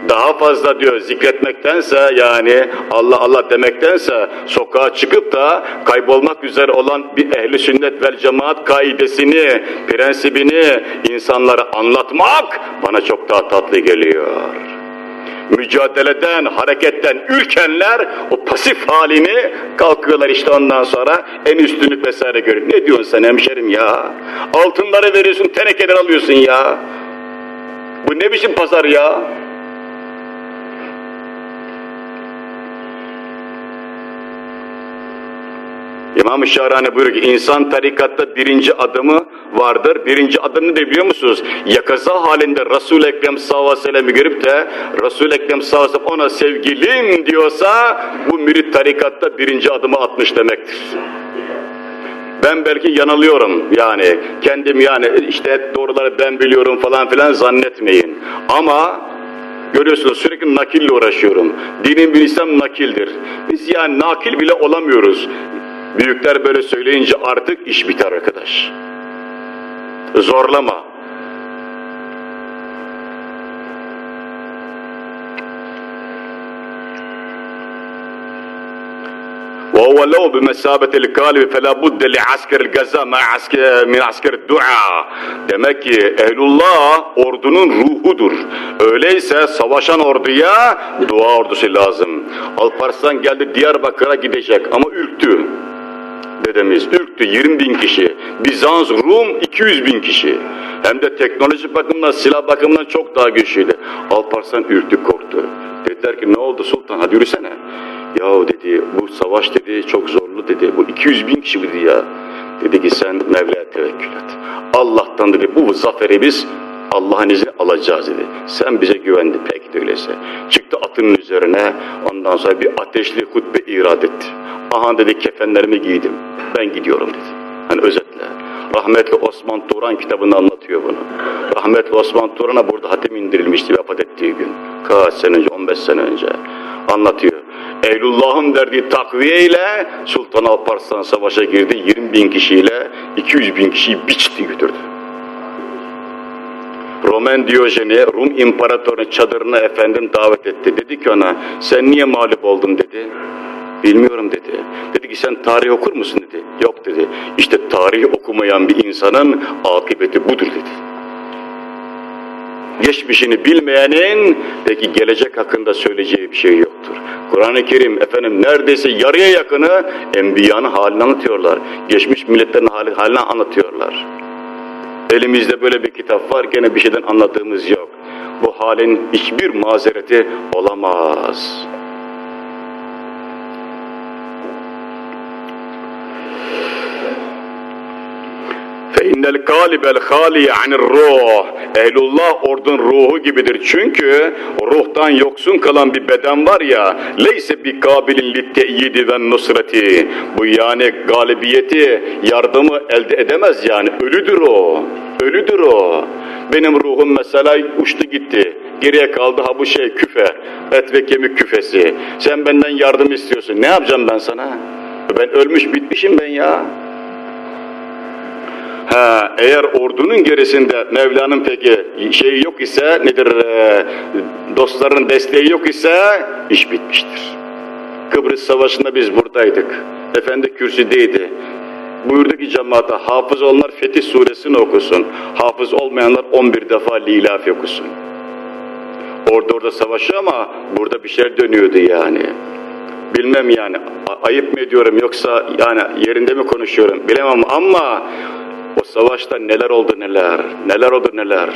Daha fazla diyor zikretmektense yani Allah Allah demektense sokağa çıkıp da kaybolmak üzere olan bir ehli sünnet vel cemaat kaidesini prensibini insanlara anlatmak bana çok daha tatlı geliyor mücadeleden, hareketten ürkenler o pasif halini kalkıyorlar işte ondan sonra en üstünlük vesaire görüyor. Ne diyorsun sen hemşerim ya? Altınları veriyorsun, tenekeler alıyorsun ya. Bu ne biçim pazar ya? İmam-ı Şahrani buyuruyor ki insan tarikatta birinci adımı vardır. Birinci adım ne biliyor musunuz? Yakaza halinde Resul-i Ekrem sallallahu aleyhi ve sellem'i görüp de Resul-i Ekrem sallallahu aleyhi ve sellem ona sevgilim diyorsa bu mürit tarikatta birinci adımı atmış demektir. Ben belki yanılıyorum yani kendim yani işte doğruları ben biliyorum falan filan zannetmeyin. Ama görüyorsunuz sürekli nakille uğraşıyorum. Dinin bilsem nakildir. Biz yani nakil bile olamıyoruz. Büyükler böyle söyleyince artık iş biter arkadaş. Zorlama. وهو لو بمثابة الكالب فلا بد لعسكر الجزاء مع عسكر من asker dua. Demek ki ehlullah ordunun ruhudur. Öyleyse savaşan orduya dua ordusu lazım. Alparslan geldi Diyarbakır'a gidecek ama ürktü. Dedemiz ürktü 20 bin kişi. Bizans, Rum 200 bin kişi. Hem de teknoloji bakımından, silah bakımından çok daha güçlüydü. Alparslan ürktü, korktu. Dediler ki ne oldu sultan hadi yürüsene. Yahu dedi bu savaş dedi çok zorlu dedi. Bu 200 bin kişi dedi ya. Dedi ki sen Mevla'ya tevekkül et. Allah'tan dedi bu zaferi biz Allah'ın izni alacağız dedi. Sen bize güvendi peki de öyleyse. Çıktı atının üzerine ondan sonra bir ateşli hutbe irad etti. Aha dedi kefenlerimi giydim. Ben gidiyorum dedi. Hani özetle. Rahmetli Osman Turan kitabında anlatıyor bunu. Rahmetli Osman Turan'a burada hatim indirilmişti vefat ettiği gün. Kaç sene önce, 15 sene önce. Anlatıyor. Eylullah'ın verdiği takviye ile Sultan Alparslan savaşa girdi. 20 bin kişiyle 200 bin kişiyi biçti götürdü. Roman Diyojen'i Rum İmparatorunun çadırına efendim davet etti. Dedi ki ona sen niye mağlup oldun dedi. Bilmiyorum dedi. Dedi ki sen tarih okur musun dedi. Yok dedi. İşte tarih okumayan bir insanın akıbeti budur dedi. Geçmişini bilmeyenin peki gelecek hakkında söyleyeceği bir şey yoktur. Kur'an-ı Kerim efendim neredeyse yarıya yakını enbiyanın halini anlatıyorlar. Geçmiş milletlerin hali, halini anlatıyorlar. Elimizde böyle bir kitap var gene bir şeyden anladığımız yok. Bu halin hiçbir mazereti olamaz. innel galibel hali anir ruh. Ehlullah ordun ruhu gibidir. Çünkü ruhtan yoksun kalan bir beden var ya leyse bi kabilin litteyidi ve nusreti. Bu yani galibiyeti, yardımı elde edemez yani. Ölüdür o. Ölüdür o. Benim ruhum mesela uçtu gitti. Geriye kaldı ha bu şey küfe. Et ve kemik küfesi. Sen benden yardım istiyorsun. Ne yapacağım ben sana? Ben ölmüş bitmişim ben ya. Ha, eğer ordunun gerisinde Mevla'nın peki şeyi yok ise nedir e, dostların desteği yok ise iş bitmiştir. Kıbrıs Savaşı'nda biz buradaydık. Efendi kürsüdeydi. Buyurdu ki cemaate hafız olanlar Fetih suresini okusun. Hafız olmayanlar 11 defa Lilaf okusun. Orada orada savaşı ama burada bir şeyler dönüyordu yani. Bilmem yani ayıp mı ediyorum yoksa yani yerinde mi konuşuyorum bilemem ama o savaşta neler oldu neler, neler oldu neler.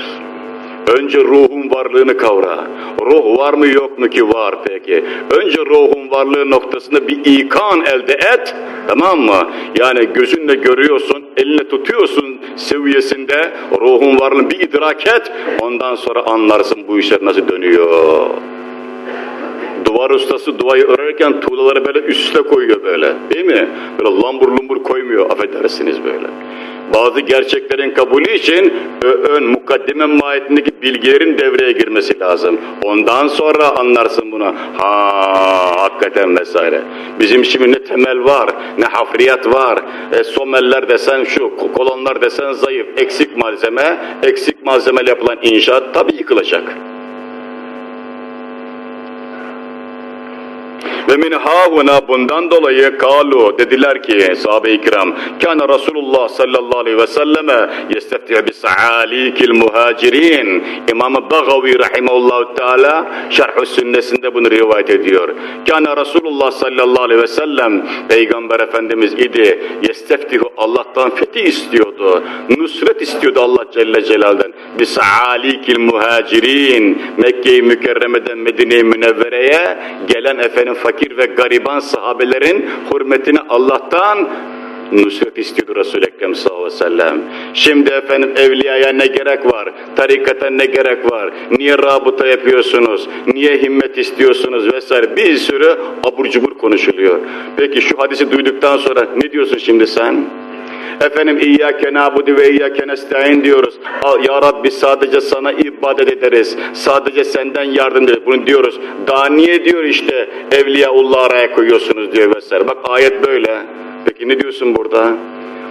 Önce ruhun varlığını kavra. Ruh var mı yok mu ki var peki. Önce ruhun varlığı noktasında bir ikan elde et. Tamam mı? Yani gözünle görüyorsun, eline tutuyorsun seviyesinde ruhun varlığını bir idrak et. Ondan sonra anlarsın bu işler nasıl dönüyor. Duvar ustası duayı örerken tuğlaları böyle üst üste koyuyor böyle. Değil mi? Böyle lambur lumbur koymuyor affedersiniz böyle. Bazı gerçeklerin kabulü için ön mukaddime mahiyetindeki bilgilerin devreye girmesi lazım. Ondan sonra anlarsın bunu. Ha hakikaten vesaire. Bizim şimdi ne temel var, ne hafriyat var. E, someller desen şu, kolonlar desen zayıf, eksik malzeme, eksik malzemeyle yapılan inşaat tabii yıkılacak. Ve min hahuna bundan dolayı kalu dediler ki sahabe-i kiram kana Resulullah sallallahu aleyhi ve selleme yesteftih bi sa'alikil muhacirin İmam Bagavi rahimahullahu teala şerh sünnesinde bunu rivayet ediyor. Kana Resulullah sallallahu aleyhi ve sellem peygamber efendimiz idi. Yesteftihu Allah'tan fethi istiyordu. Nusret istiyordu Allah Celle Celal'den. Bi sa'alikil muhacirin Mekke-i Mükerreme'den Medine-i Münevvere'ye gelen efendim fakir ve gariban sahabelerin hürmetini Allah'tan nusret istiyordu Resul-i Ekrem sallallahu aleyhi ve sellem. Şimdi efendim evliyaya ne gerek var? Tarikata ne gerek var? Niye rabıta yapıyorsunuz? Niye himmet istiyorsunuz vesaire? Bir sürü abur cubur konuşuluyor. Peki şu hadisi duyduktan sonra ne diyorsun şimdi sen? Efendim İyyâke nâbudu ve İyyâke nestaîn diyoruz. Ya Rabbi sadece sana ibadet ederiz. Sadece senden yardım ederiz. Bunu diyoruz. Daha niye diyor işte Evliyaullah araya koyuyorsunuz diyor vesaire. Bak ayet böyle. Peki ne diyorsun burada?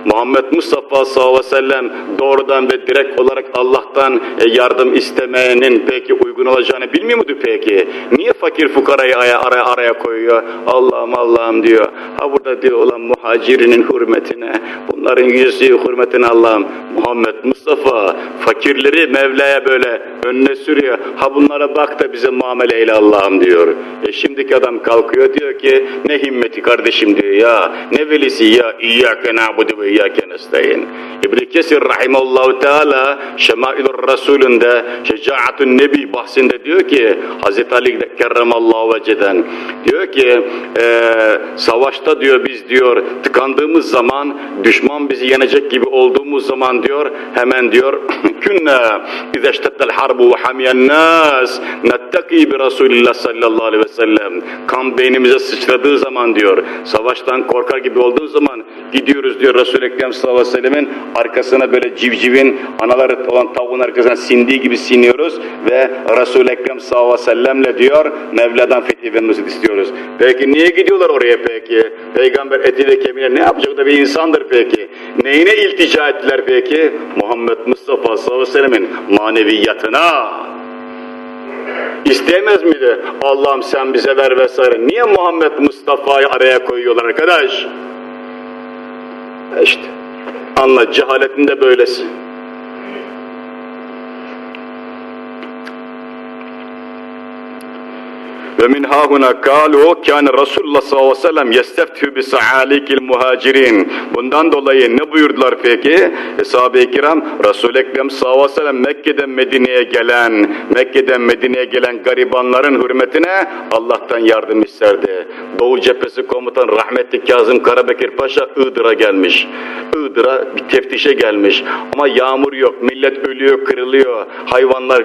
Muhammed Mustafa sallallahu aleyhi ve sellem doğrudan ve direkt olarak Allah'tan e, yardım istemenin peki uygun olacağını bilmiyor muydu peki? Niye fakir fukarayı araya, araya, koyuyor? Allah'ım Allah'ım diyor. Ha burada diyor olan muhacirinin hürmetine, bunların yüzü hürmetine Allah'ım. Muhammed Mustafa fakirleri Mevla'ya böyle önüne sürüyor. Ha bunlara bak da bize muamele eyle Allah'ım diyor. E şimdiki adam kalkıyor diyor ki ne himmeti kardeşim diyor ya. Ne velisi ya. İyyâke na'budu ve iyyâke nestaîn. İbn Kesir rahimallahu teala Şemailur Resulünde Şecaatun Nebi bahsinde diyor ki Hazreti Ali kerremallahu veceden diyor ki e, savaşta diyor biz diyor tıkandığımız zaman düşman bizi yenecek gibi olduğumuz zaman diyor hemen diyor künne izeştettel harbu ve hamiyen nas nettaki bi Resulillah sallallahu aleyhi ve sellem kan beynimize sıçradığı zaman diyor savaştan korkar gibi olduğu zaman gidiyoruz diyor Resul-i Ekrem sallallahu aleyhi ve sellemin arkasına böyle civcivin anaları olan tavuğun arkasına sindiği gibi siniyoruz ve Resul-i Ekrem sallallahu aleyhi ve sellemle diyor Mevla'dan fethi ve istiyoruz. Peki niye gidiyorlar oraya peki? Peygamber eti ve kemiğine ne yapacak da bir insandır peki? Neyine iltica ettiler peki? Muhammed Mustafa sallallahu aleyhi ve sellemin maneviyatına. İsteyemez miydi? Allah'ım sen bize ver vesaire. Niye Muhammed Mustafa'yı araya koyuyorlar arkadaş? İşte anla cehaletinde böylesi. Ve min hahuna kalu kâne Resulullah sallallahu aleyhi ve sellem yesteftü bi sa'alikil muhacirin. Bundan dolayı ne buyurdular peki? Eshab-ı kiram Resul-i Ekrem sallallahu aleyhi ve sellem Mekke'den Medine'ye gelen, Mekke'den Medine'ye gelen garibanların hürmetine Allah'tan yardım isterdi. Doğu cephesi komutan rahmetli Kazım Karabekir Paşa Iğdır'a gelmiş. Iğdır'a bir teftişe gelmiş. Ama yağmur yok. Millet ölüyor, kırılıyor. Hayvanlar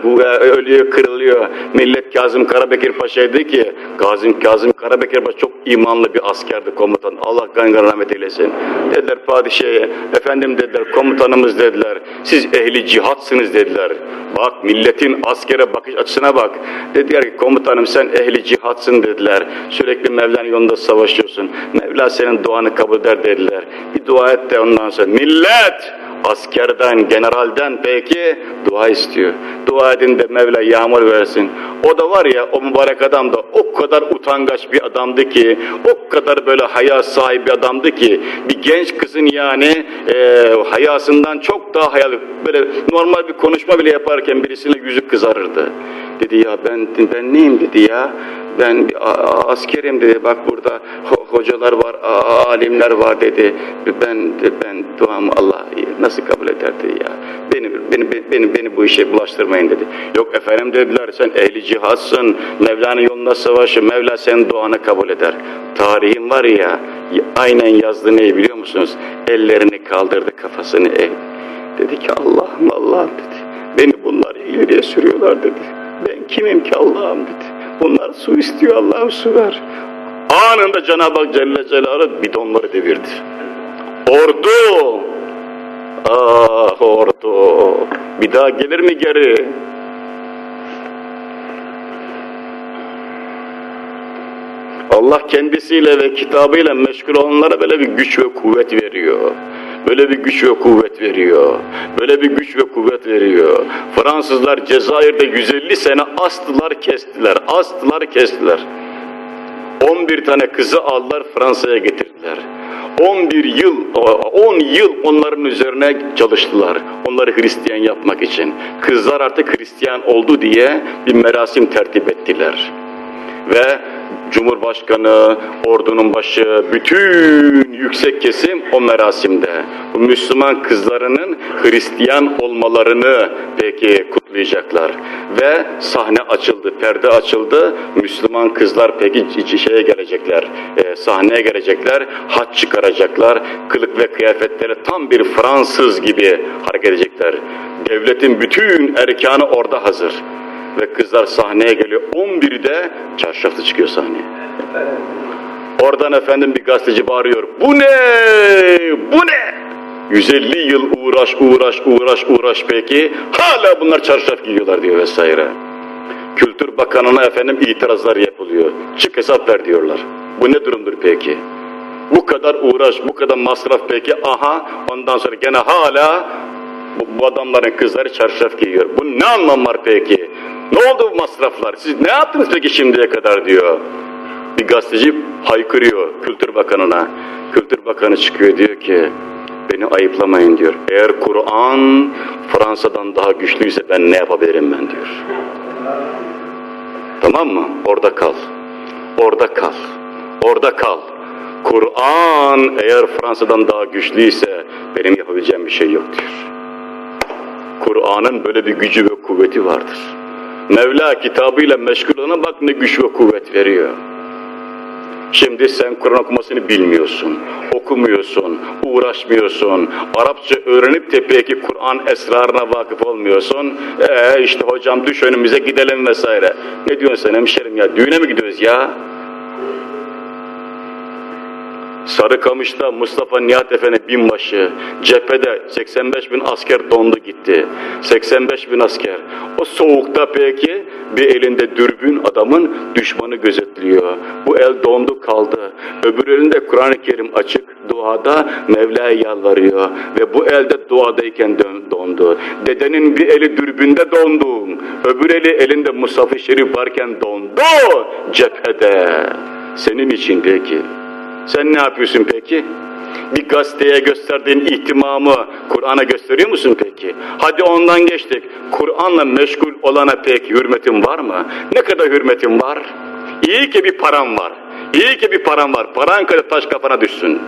ölüyor, kırılıyor. Millet Kazım Karabekir Paşa'ydı ki Kazım, Kazım Karabekir Paşa çok imanlı bir askerdi komutan. Allah gani rahmet eylesin. Dediler padişahı, efendim dediler komutanımız dediler. Siz ehli cihatsınız dediler. Bak milletin askere bakış açısına bak. Dediler ki komutanım sen ehli cihatsın dediler. Sürekli Mevla'nın yolunda savaşıyorsun. Mevla senin duanı kabul eder dediler. Bir dua et de ondan sonra millet askerden, generalden peki dua istiyor. Dua edin de Mevla yağmur versin. O da var ya o mübarek adam da o kadar utangaç bir adamdı ki, o kadar böyle haya sahibi adamdı ki, bir genç kızın yani e, hayasından çok daha hayal, böyle normal bir konuşma bile yaparken birisine yüzü kızarırdı. Dedi ya ben ben neyim dedi ya ben askerim dedi. Bak burada hocalar var alimler var dedi. Ben ben duamı Allah nasıl kabul ederdi ya. Beni beni beni beni bu işe bulaştırmayın dedi. Yok efendim dediler. Sen ehli cihatsın Mevla'nın yolunda savaşı Mevla senin duanı kabul eder. Tarihin var ya aynen yazdı neyi biliyor musunuz? Ellerini kaldırdı kafasını eğ. Dedi ki Allah'ım Allah'ım dedi. Beni bunlar ileriye sürüyorlar dedi. Ben kimim ki Allah'ım dedi Bunlar su istiyor Allah'ım su ver. Anında Cenab-ı Hak Celle Celaluhu bidonları devirdi. Ordu! Ah ordu! Bir daha gelir mi geri? Allah kendisiyle ve kitabıyla meşgul olanlara böyle bir güç ve kuvvet veriyor. Böyle bir güç ve kuvvet veriyor. Böyle bir güç ve kuvvet veriyor. Fransızlar Cezayir'de 150 sene astılar kestiler. Astılar kestiler. 11 tane kızı aldılar Fransa'ya getirdiler. 11 yıl, 10 yıl onların üzerine çalıştılar. Onları Hristiyan yapmak için. Kızlar artık Hristiyan oldu diye bir merasim tertip ettiler. Ve Cumhurbaşkanı, ordunun başı, bütün yüksek kesim o merasimde. Bu Müslüman kızlarının Hristiyan olmalarını peki kutlayacaklar. Ve sahne açıldı, perde açıldı. Müslüman kızlar peki şeye gelecekler, e, sahneye gelecekler, haç çıkaracaklar. Kılık ve kıyafetleri tam bir Fransız gibi hareket edecekler. Devletin bütün erkanı orada hazır. Ve kızlar sahneye geliyor. 11'de çarşaflı çıkıyor sahneye. Oradan efendim bir gazeteci bağırıyor. Bu ne? Bu ne? 150 yıl uğraş uğraş uğraş uğraş peki. Hala bunlar çarşaf giyiyorlar diyor vesaire. Kültür Bakanı'na efendim itirazlar yapılıyor. Çık hesap ver diyorlar. Bu ne durumdur peki? Bu kadar uğraş, bu kadar masraf peki. Aha ondan sonra gene hala bu, bu adamların kızları çarşaf giyiyor. Bu ne anlam var peki? Ne oldu bu masraflar? Siz ne yaptınız peki şimdiye kadar diyor. Bir gazeteci haykırıyor Kültür Bakanı'na. Kültür Bakanı çıkıyor diyor ki beni ayıplamayın diyor. Eğer Kur'an Fransa'dan daha güçlüyse ben ne yapabilirim ben diyor. Tamam mı? Orada kal. Orada kal. Orada kal. Kur'an eğer Fransa'dan daha güçlüyse benim yapabileceğim bir şey yok diyor. Kur'an'ın böyle bir gücü ve kuvveti vardır. Mevla kitabıyla meşgul olana bak ne güç ve kuvvet veriyor. Şimdi sen Kur'an okumasını bilmiyorsun, okumuyorsun, uğraşmıyorsun, Arapça öğrenip de peki Kur'an esrarına vakıf olmuyorsun. Ee işte hocam düş önümüze gidelim vesaire. Ne diyorsun sen hemşerim ya düğüne mi gidiyoruz ya? Sarıkamış'ta Mustafa Nihat Efendi binbaşı, cephede 85 bin asker dondu gitti. 85 bin asker. O soğukta peki bir elinde dürbün adamın düşmanı gözetliyor. Bu el dondu kaldı. Öbür elinde Kur'an-ı Kerim açık duada Mevla'ya yalvarıyor. Ve bu elde duadayken dondu. Dedenin bir eli dürbünde dondu. Öbür eli elinde Mustafa Şerif varken dondu cephede. Senin için peki. Sen ne yapıyorsun peki? Bir gazeteye gösterdiğin ihtimamı Kur'an'a gösteriyor musun peki? Hadi ondan geçtik. Kur'an'la meşgul olana pek hürmetin var mı? Ne kadar hürmetin var? İyi ki bir param var. İyi ki bir param var. Paran kadar taş kafana düşsün.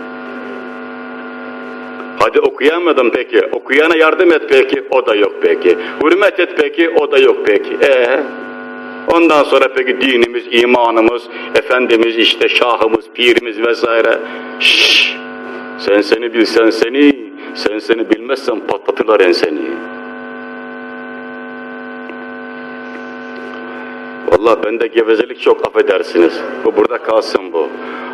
Hadi okuyamadın peki. Okuyana yardım et peki. O da yok peki. Hürmet et peki. O da yok peki. Ee? Ondan sonra peki dinimiz, imanımız, efendimiz işte şahımız, pirimiz vesaire. Şşş! Sen seni bilsen seni, sen seni bilmezsen patlatırlar en seni. Vallahi bende gevezelik çok affedersiniz. Bu burada kalsın bu.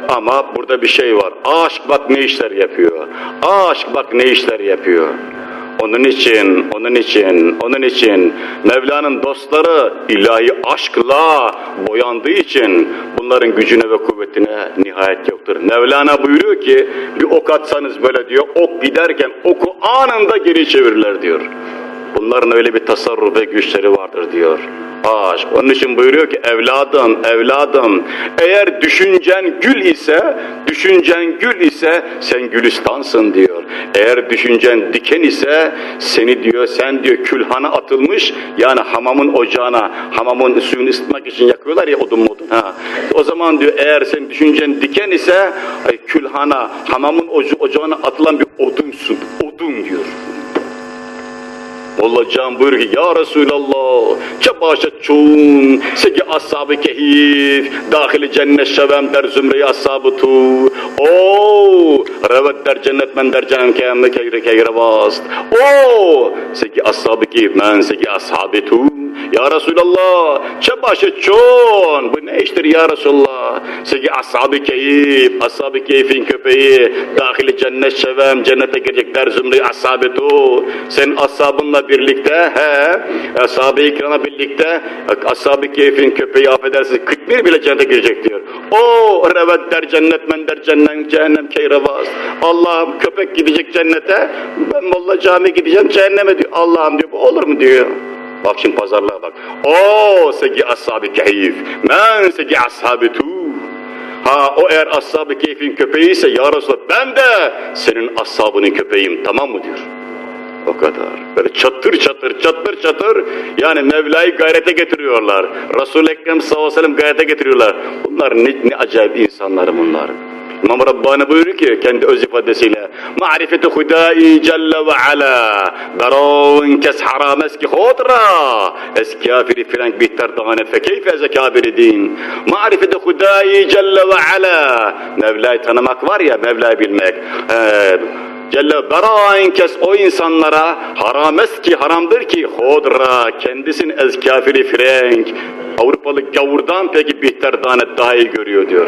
Ama burada bir şey var. Aşk bak ne işler yapıyor. Aşk bak ne işler yapıyor. Onun için, onun için, onun için Mevla'nın dostları ilahi aşkla boyandığı için bunların gücüne ve kuvvetine nihayet yoktur. Mevlana buyuruyor ki bir ok atsanız böyle diyor, ok giderken oku anında geri çevirirler diyor. Bunların öyle bir tasarruf ve güçleri vardır diyor. Aşk. Onun için buyuruyor ki evladım, evladım eğer düşüncen gül ise, düşüncen gül ise sen gülistansın diyor. Eğer düşüncen diken ise seni diyor sen diyor külhana atılmış yani hamamın ocağına, hamamın suyunu ısıtmak için yakıyorlar ya odun modun. Ha. O zaman diyor eğer sen düşüncen diken ise ay, külhana, hamamın ocağına atılan bir odunsun, odun diyor. Allah Can buyuruyor ki Ya Resulallah kebaşet çun segi ashab-ı kehif dahili cennet şevem der ashab-ı tu. O revet der cennet men der cehennem keyemle keyre keyre vast. O segi ashab-ı kehif men segi ashab-ı tu. Ya Resulallah kebaşet çun bu ne iştir ya Resulallah segi ashab-ı keyif ashab-ı keyfin köpeği dahili cennet şevem cennete girecek der zümreyi ashab-ı tu sen ashabınla birlikte he ashab-ı ikrama birlikte ashab-ı keyfin köpeği affedersiniz 41 bile cennete girecek diyor. O revet der cennet men der cennet cehennem keyrevaz. Allah'ım köpek gidecek cennete ben molla cami gideceğim cehenneme diyor. Allah'ım diyor olur mu diyor. Bak şimdi pazarlığa bak. O segi ashab-ı keyif men segi ashab-ı tu. Ha o eğer ashab-ı keyfin köpeği ise ya Resulallah ben de senin ashabının köpeğiyim tamam mı diyor. O kadar. Böyle çatır çatır çatır çatır yani Mevla'yı gayrete getiriyorlar. Resul-i Ekrem sallallahu aleyhi ve sellem gayrete getiriyorlar. Bunlar ne, ne acayip insanlar bunlar. İmam Rabbani buyuruyor ki kendi öz ifadesiyle Ma'rifeti hudai celle ve ala Daravun kes haram eski hodra Es kafiri frenk bihter dağane fe keyfe eze kabiri din Ma'rifeti hudai celle ve ala Mevla'yı tanımak var ya Mevla'yı bilmek ee, Celle berain kes o insanlara harames ki haramdır ki hodra kendisin ez kafiri frenk Avrupalı gavurdan peki bihter danet daha iyi görüyor diyor.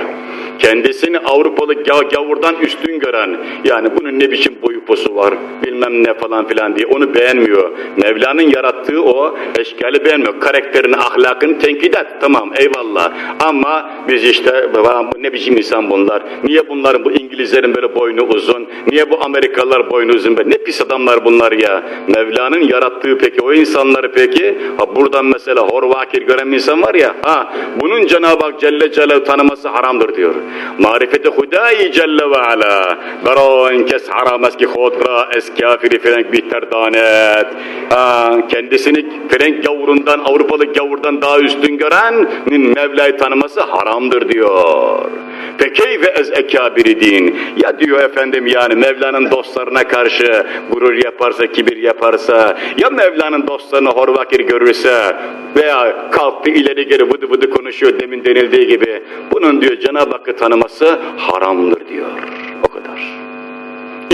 Kendisini Avrupalı gavurdan üstün gören yani bunun ne biçim boyu posu var bilmem ne falan filan diye onu beğenmiyor. Mevla'nın yarattığı o eşkali beğenmiyor. Karakterini, ahlakını tenkit et. Tamam eyvallah. Ama biz işte ne biçim insan bunlar? Niye bunların bu İngilizlerin böyle boynu uzun? Niye bu Amerikalılar boynu uzun? Ne pis adamlar bunlar ya. Mevla'nın yarattığı peki o insanları peki ha buradan mesela horvakir gören bir insan var ya ha bunun Cenab-ı Hak Celle Celaluhu tanıması haramdır diyor. Marifeti Hudayi Celle ve Ala Beran kes haram eski hodra es kafiri frenk bihter danet ha, kendisini frenk gavurundan Avrupalı gavurdan daha üstün görenin Mevla'yı tanıması haramdır diyor. Fekeyfe ez ekabiri din. Ya diyor efendim yani Mevla'nın dostlarına karşı gurur yaparsa, kibir yaparsa, ya Mevla'nın dostlarını horvakir görürse veya kalktı ileri geri vıdı vıdı konuşuyor demin denildiği gibi. Bunun diyor Cenab-ı Hakk'ı tanıması haramdır diyor. O kadar.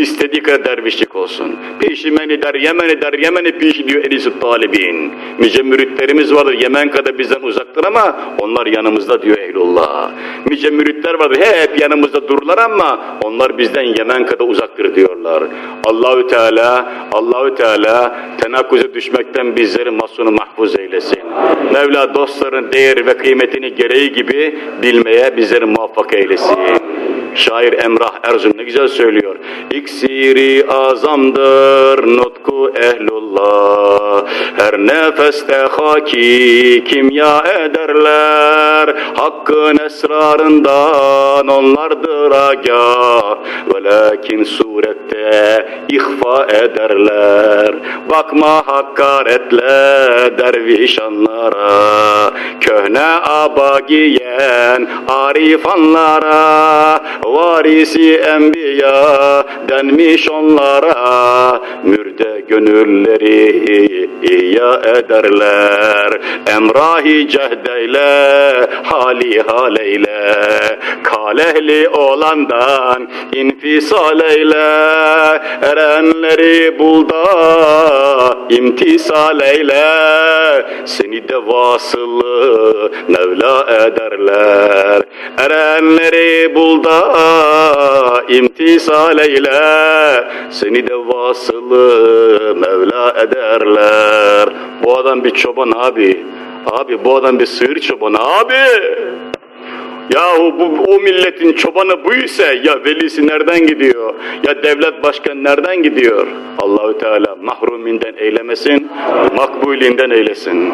İstediği kadar dervişlik olsun. Peşimeni der, Yemen'i der, Yemen'i peşi diyor Elis-i Talibin. Nice müritlerimiz vardır, Yemen kadar bizden uzaktır ama onlar yanımızda diyor Ehlullah. Nice müritler vardır, hep yanımızda dururlar ama onlar bizden Yemen kadar uzaktır diyorlar. Allahü Teala, Allahü Teala tenakkuze düşmekten bizleri masunu mahfuz eylesin. Mevla dostların değeri ve kıymetini gereği gibi bilmeye bizleri muvaffak eylesin. Şair Emrah Erzurum ne güzel söylüyor. İksiri azamdır nutku ehlullah. Her nefeste haki kimya ederler. Hakkın esrarından onlardır agah. Velakin surette ihfa ederler. Bakma hakaretle dervişanlara. Köhne aba giyen arifanlara varisi enbiya denmiş onlara mürde gönülleri iya ederler. Emrahi cehdeyle hali haleyle kalehli olandan infisal eyle. Erenleri bulda imtisal eyle. Seni de vasılı Mevla ederler. Erenleri bulda imtisal eyle seni de vasılı Mevla ederler bu adam bir çoban abi abi bu adam bir sığır çoban abi Yahu bu, o milletin çobanı bu ya velisi nereden gidiyor? Ya devlet başkanı nereden gidiyor? Allahü Teala mahruminden eylemesin, makbulinden eylesin.